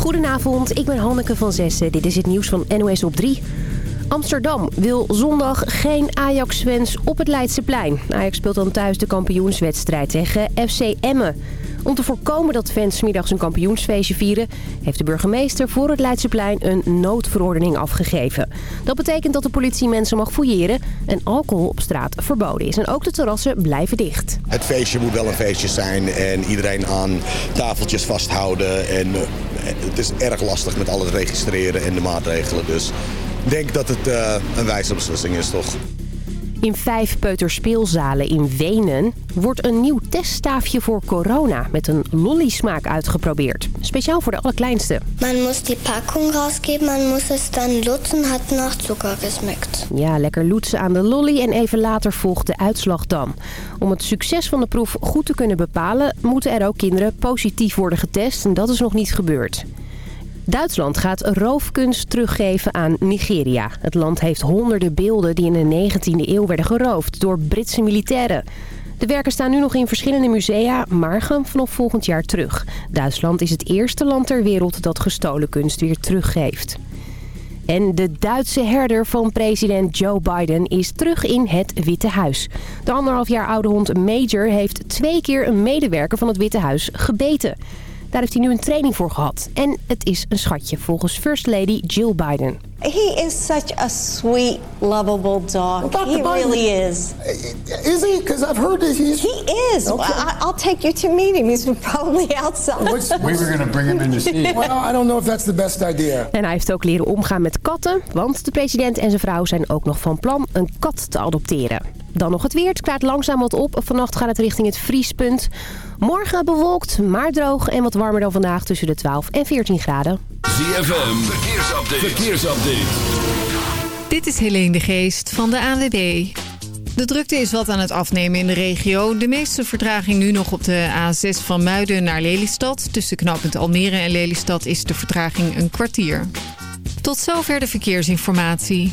Goedenavond, ik ben Hanneke van Zessen. Dit is het nieuws van NOS op 3. Amsterdam wil zondag geen Ajax-fans op het Leidseplein. Ajax speelt dan thuis de kampioenswedstrijd tegen FC Emmen. Om te voorkomen dat fans middags een kampioensfeestje vieren... heeft de burgemeester voor het Leidseplein een noodverordening afgegeven. Dat betekent dat de politie mensen mag fouilleren en alcohol op straat verboden is. En ook de terrassen blijven dicht. Het feestje moet wel een feestje zijn en iedereen aan tafeltjes vasthouden. En het is erg lastig met al het registreren en de maatregelen. Dus ik denk dat het uh, een wijze beslissing is, toch? In vijf peuterspeelzalen in Wenen wordt een nieuw teststaafje voor corona met een lollysmaak uitgeprobeerd. Speciaal voor de allerkleinste. Man moet die pakking rausgeben, man moet het dan loetsen, had nog zucker gesmekt. Ja, lekker loetsen aan de lolly en even later volgt de uitslag dan. Om het succes van de proef goed te kunnen bepalen, moeten er ook kinderen positief worden getest. En dat is nog niet gebeurd. Duitsland gaat roofkunst teruggeven aan Nigeria. Het land heeft honderden beelden die in de 19e eeuw werden geroofd door Britse militairen. De werken staan nu nog in verschillende musea, maar gaan vanaf volgend jaar terug. Duitsland is het eerste land ter wereld dat gestolen kunst weer teruggeeft. En de Duitse herder van president Joe Biden is terug in het Witte Huis. De anderhalf jaar oude hond Major heeft twee keer een medewerker van het Witte Huis gebeten. Daar heeft hij nu een training voor gehad. En het is een schatje volgens First Lady Jill Biden. He is such a sweet, lovable dog. Well, he Biden- really is. Is he? Because I've heard that he's. He is. Okay. I, I'll take you to meet him. He's probably outside. What's- We were going to bring him in to see. well, I don't know if that's the best idea. En hij heeft ook leren omgaan met katten. Want de president en zijn vrouw zijn ook nog van plan een kat te adopteren. Dan nog het weer. Het klaart langzaam wat op. Vannacht gaat het richting het vriespunt. Morgen bewolkt, maar droog en wat warmer dan vandaag tussen de 12 en 14 graden. ZFM, verkeersupdate. verkeersupdate. Dit is Helene de Geest van de ANWB. De drukte is wat aan het afnemen in de regio. De meeste vertraging nu nog op de A6 van Muiden naar Lelystad. Tussen knooppunt Almere en Lelystad is de vertraging een kwartier. Tot zover de verkeersinformatie.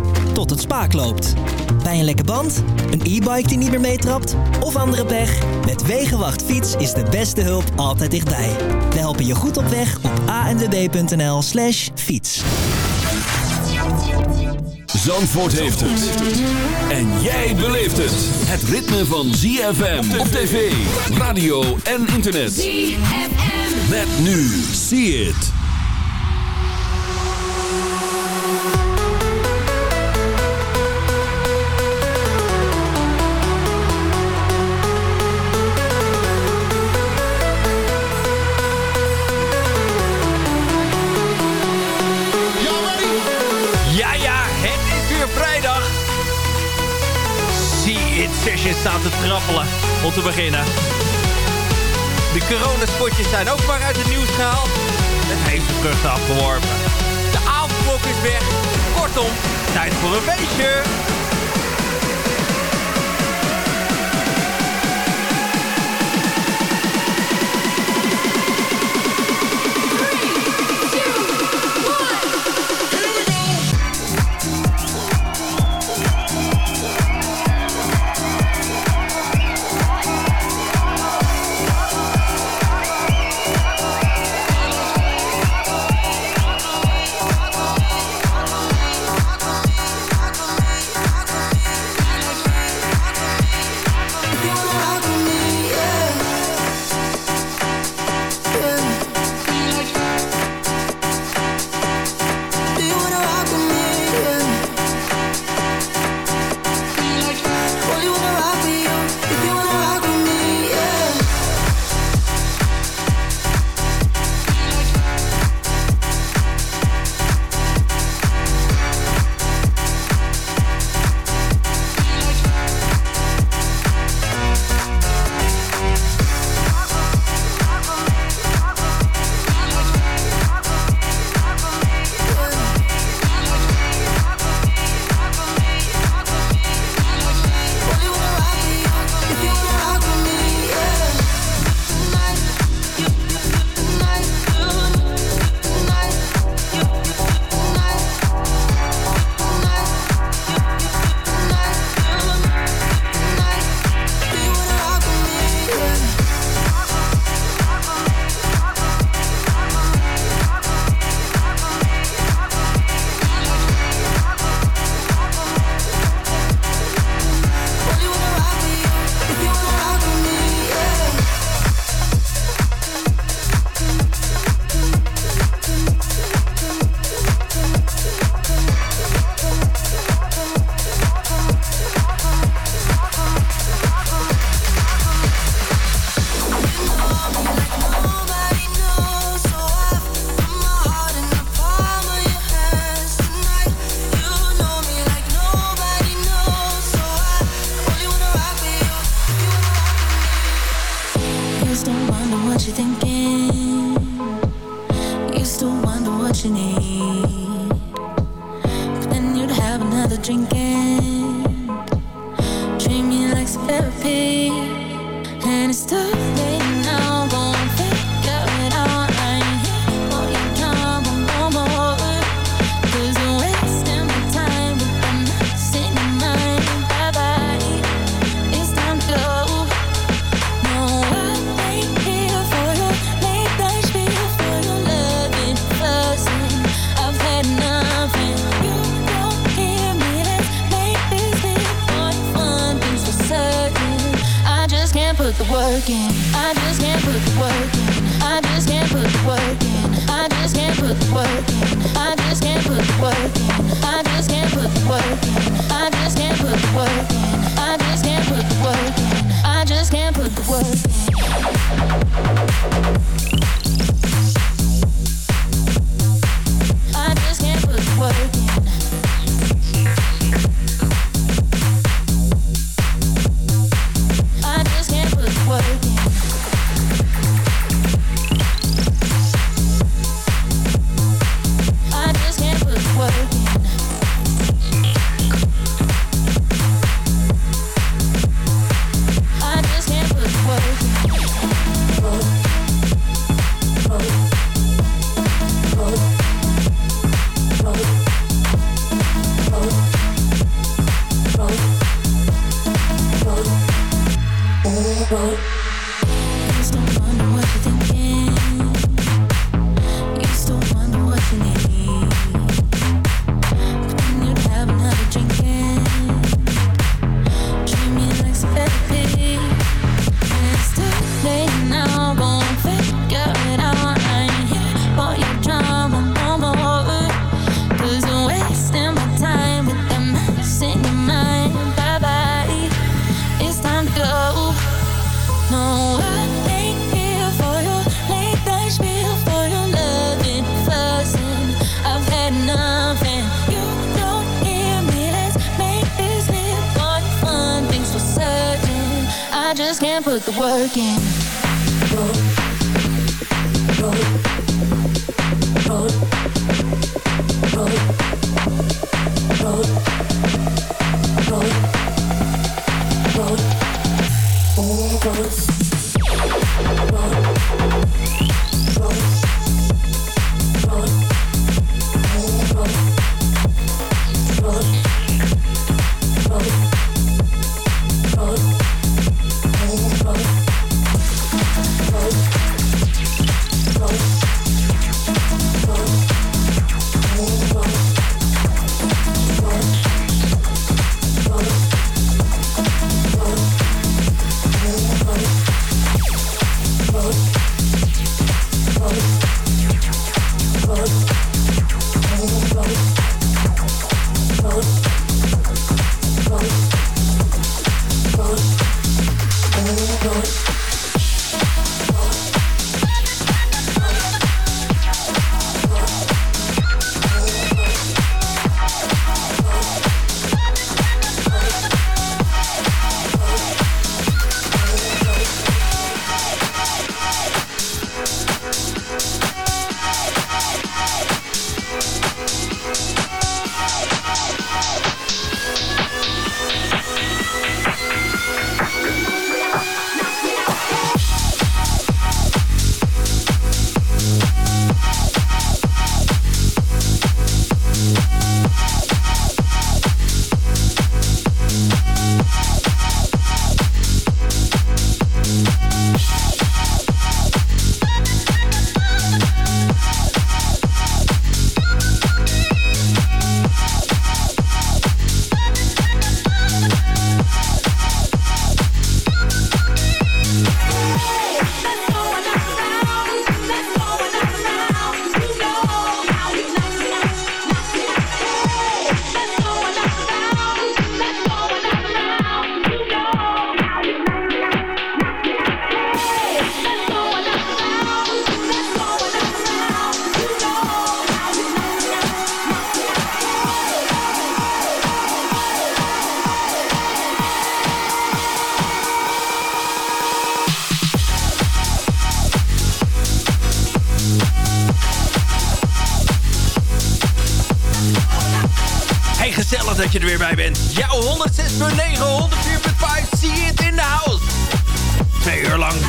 Tot het spaak loopt. Bij een lekke band, een e-bike die niet meer meetrapt of andere pech? Met Wegenwacht Fiets is de beste hulp altijd dichtbij. We helpen je goed op weg op anwb.nl slash fiets. Zandvoort heeft het. En jij beleeft het. Het ritme van ZFM op tv, radio en internet. ZFM. Met nu. See it. Session staat te trappelen om te beginnen. De coronaspotjes zijn ook maar uit het nieuws gehaald. Het heeft de vruchten afgeworpen. De avondklok is weg. Kortom, tijd voor een feestje. again.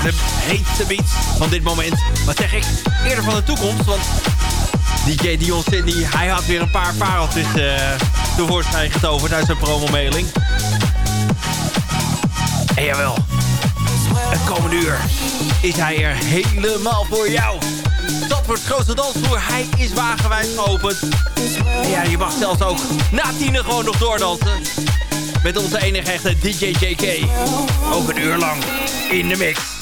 Het heetste beat van dit moment. Wat zeg ik? Eerder van de toekomst, want DJ Dion Sydney, hij had weer een paar pareltjes uh, tevoorschijn getoverd uit zijn promomailing. En jawel, het komende uur is hij er helemaal voor jou. Dat wordt grootste dansvloer. Hij is wagenwijd geopend. En ja, je mag zelfs ook na tienen gewoon nog doordansen. Met onze enige echte DJ JK. Ook een uur lang in de mix.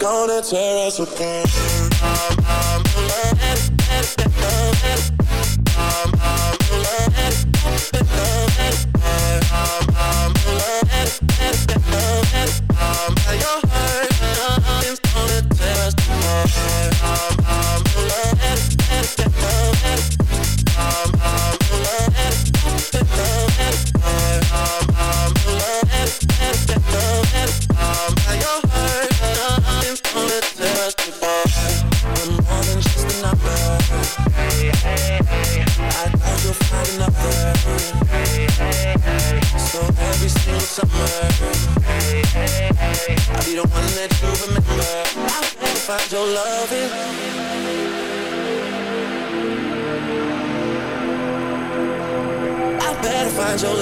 gonna tear us apart. Find your loving. I better find your.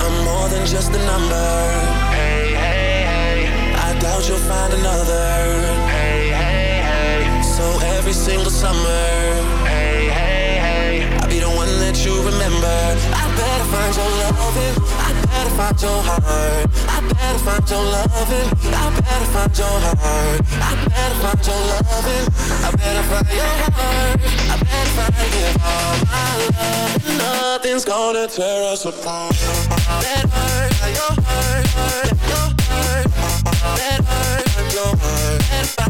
I'm more than just a number. Hey, hey, hey. I doubt you'll find another. Hey, hey, hey. So every single summer. Find your heart. I better find your loving. I better find your heart. I better find your loving. I better find your heart. I better find it all. My love, nothing's gonna tear us apart. That hurt, your heart, your heart. That hurt, your heart.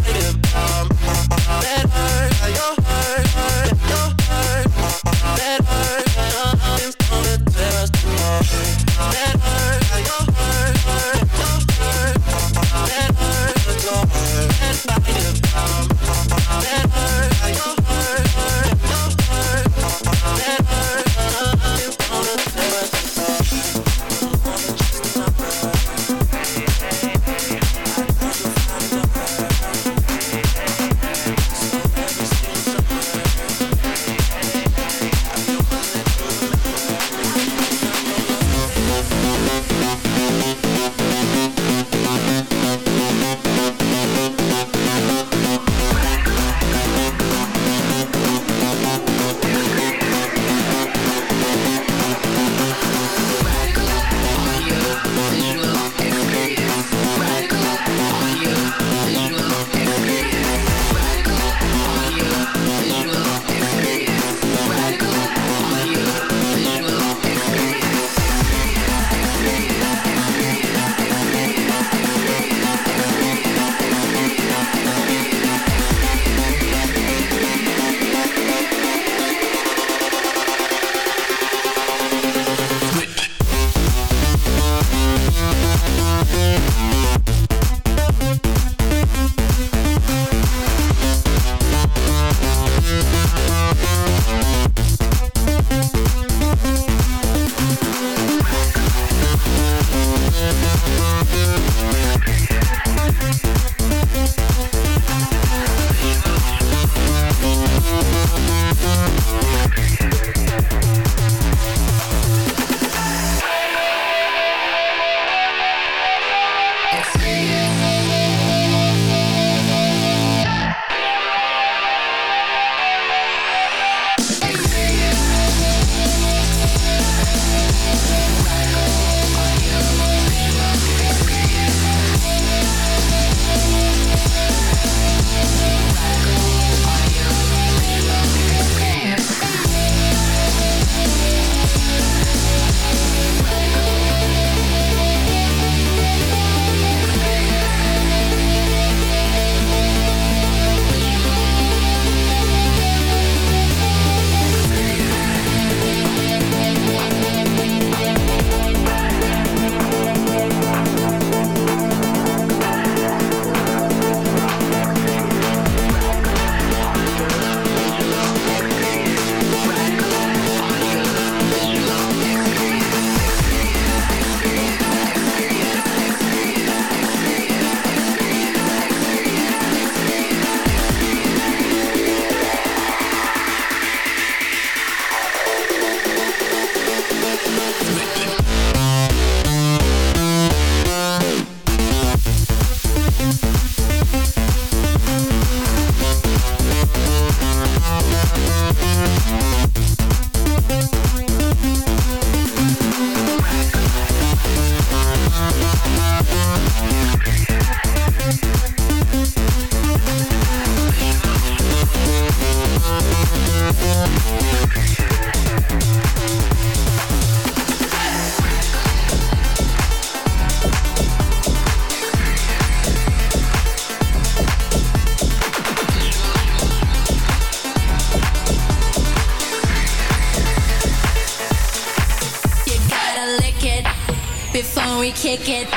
We kick it.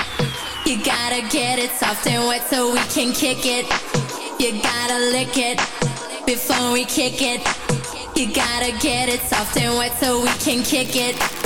You gotta get it soft and wet so we can kick it. You gotta lick it before we kick it. You gotta get it soft and wet so we can kick it.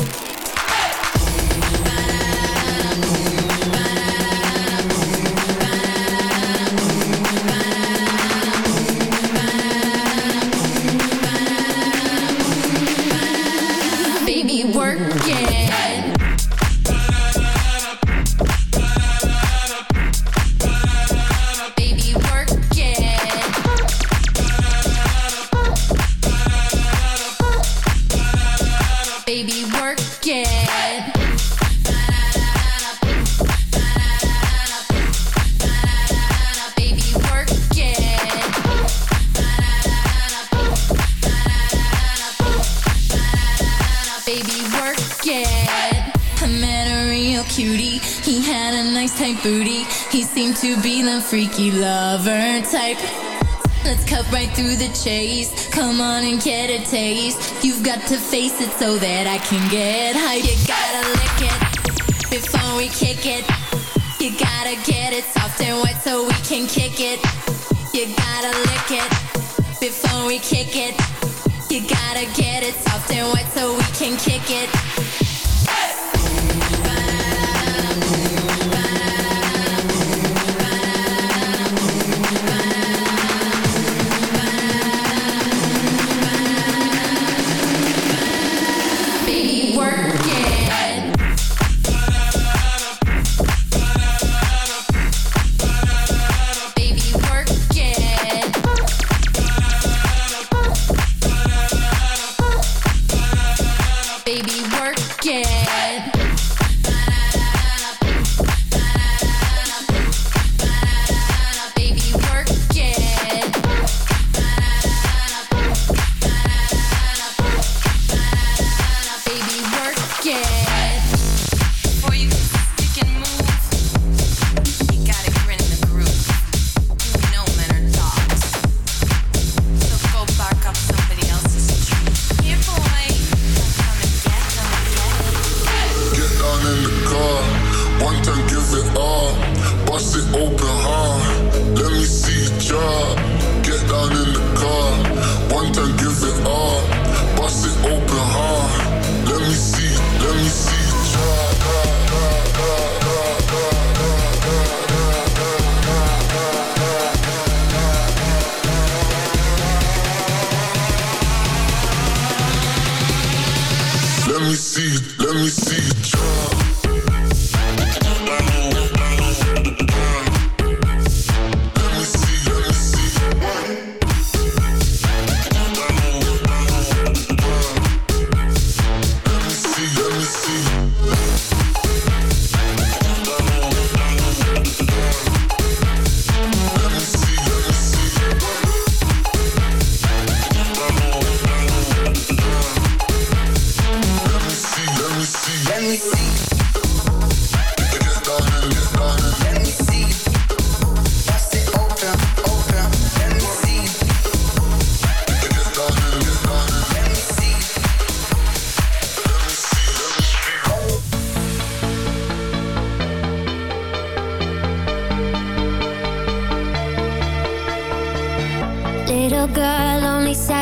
Freaky lover type. Let's cut right through the chase. Come on and get a taste. You've got to face it so that I can get hype. You gotta lick it before we kick it. You gotta get it soft and wet so we can kick it. You gotta lick it before we kick it. You gotta get it soft and wet so we can kick it.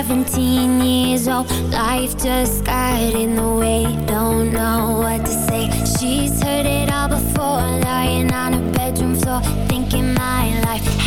17 years old. Life just got in the way. Don't know what to say. She's heard it all before. Lying on her bedroom floor, thinking my life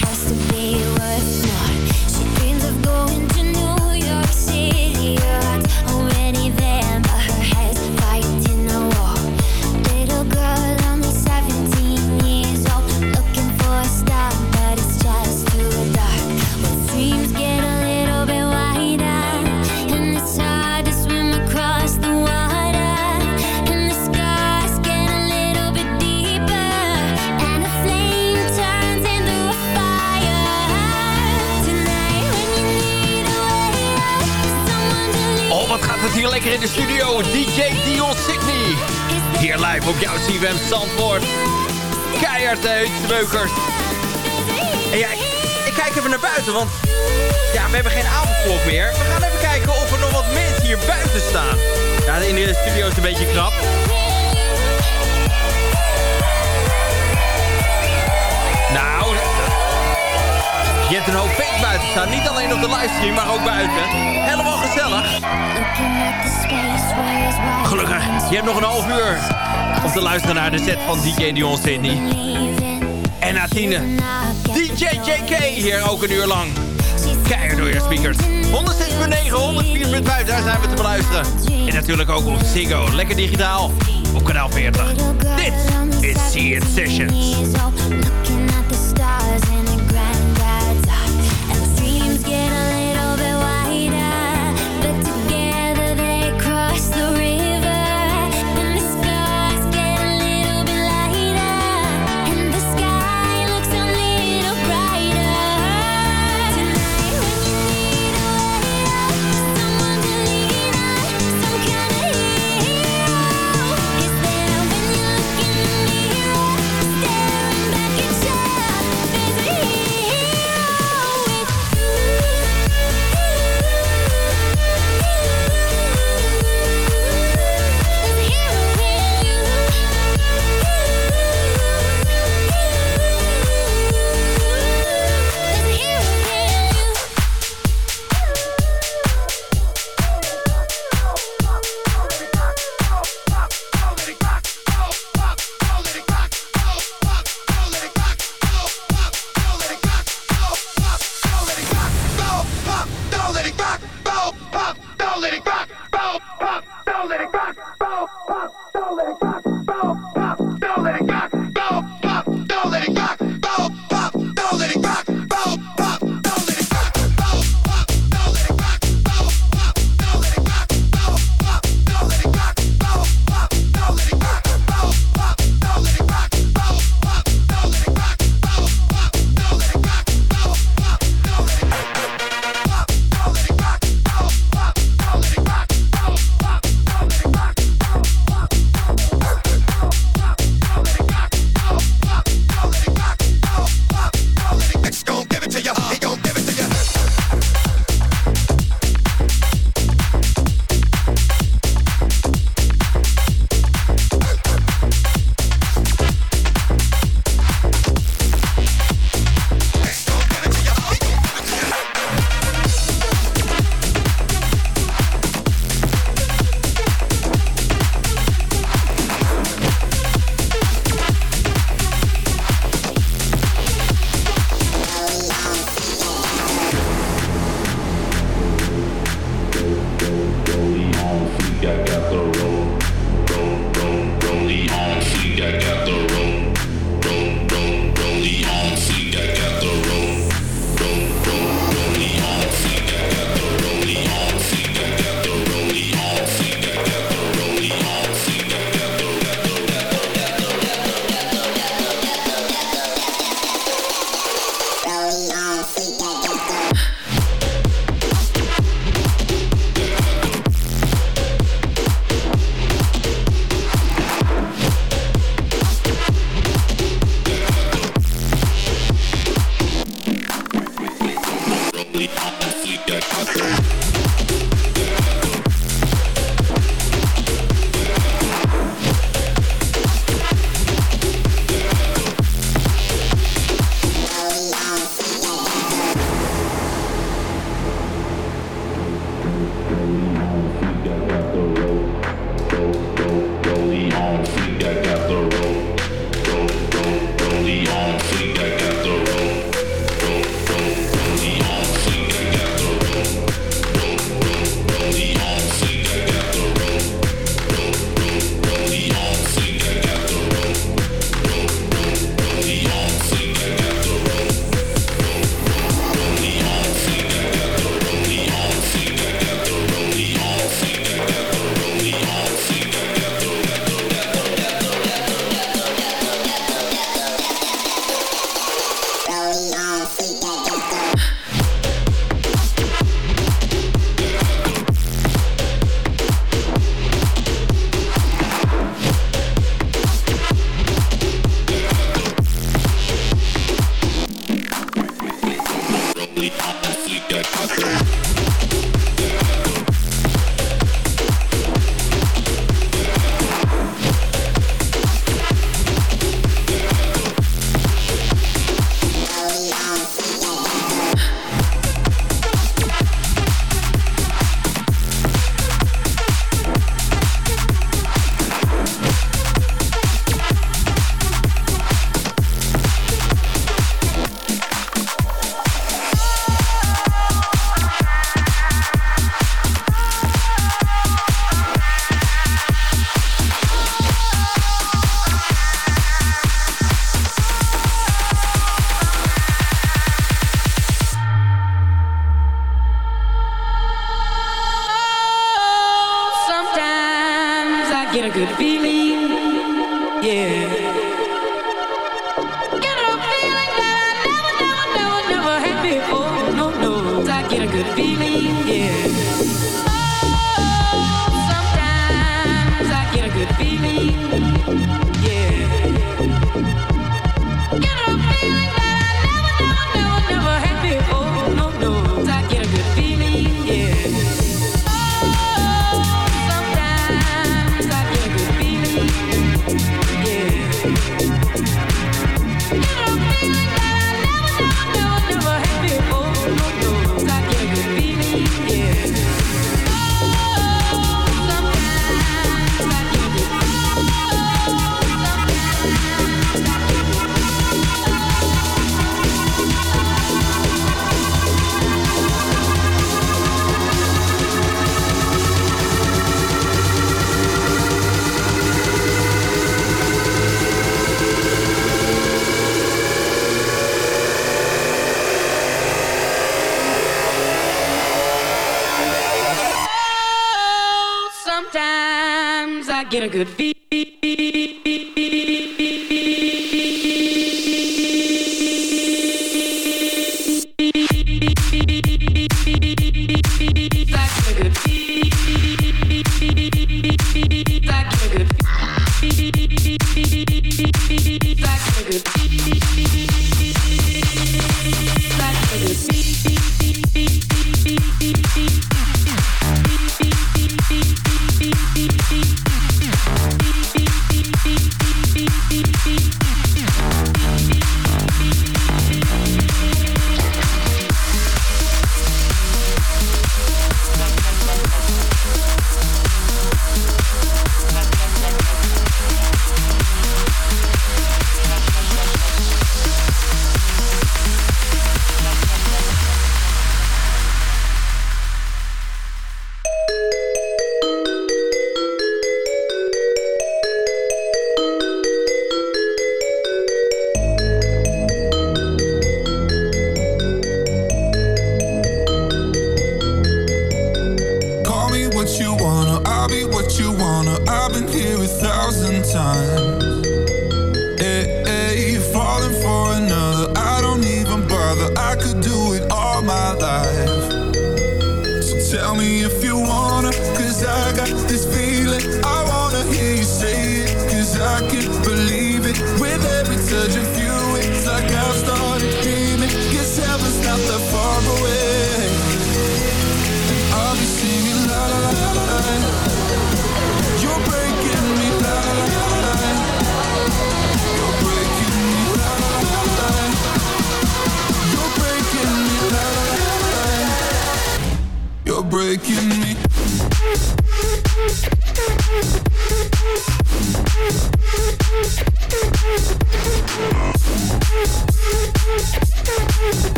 DJ Dion Sydney. Hier live op jouw CWM Zandvoort. Keihard de Leukers. En ja, ik, kijk even naar buiten, want ja, we hebben geen avondklok meer. We gaan even kijken of er nog wat mensen hier buiten staan. Ja, in de studio is een beetje krap. Je hebt een hoop fans buiten staan. Niet alleen op de livestream, maar ook buiten. Helemaal gezellig. Gelukkig, je hebt nog een half uur om te luisteren naar de set van DJ Dion Sydney. En na DJ JK hier ook een uur lang. Keihard door je speakers. 106.9, 104.5, daar zijn we te beluisteren. En natuurlijk ook op Ziggo, lekker digitaal, op kanaal 40. Dit is See It Sessions.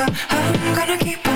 Over, I'm gonna keep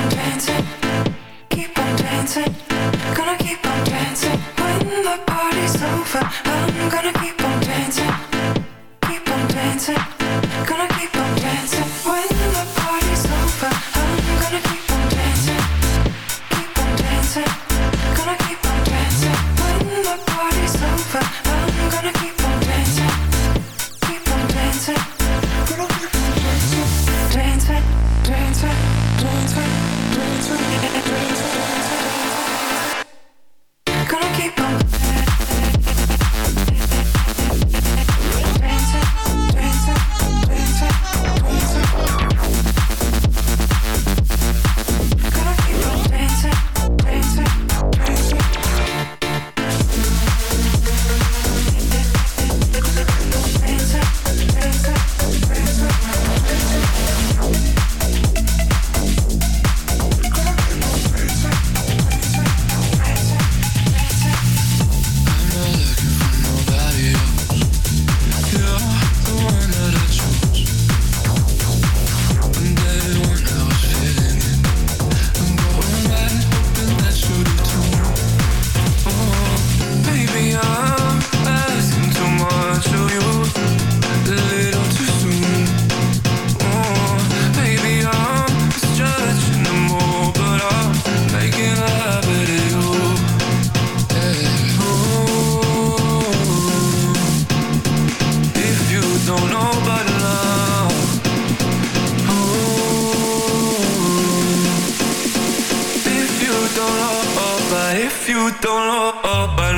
you don't know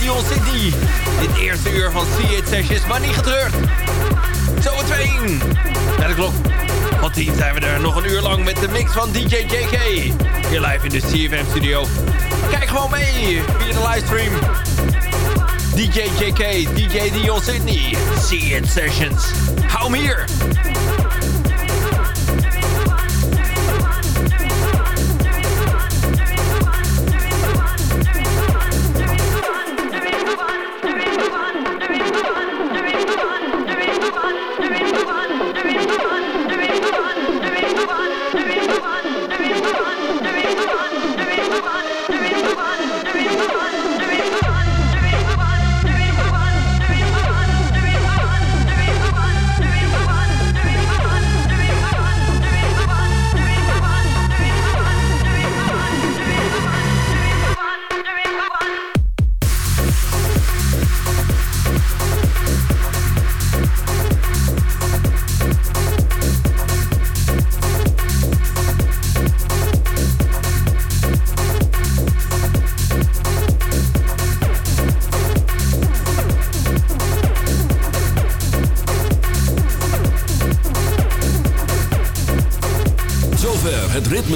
Dion Sydney. Dit eerste uur van C8 Sessions, maar niet getreurd. Zo meteen. Bij de klok van 10 zijn we er nog een uur lang met de mix van DJ JK. Hier live in de CFM studio. Kijk gewoon mee via de livestream. DJ JK, DJ Dion Sydney, C8 Sessions. Hou hem hier.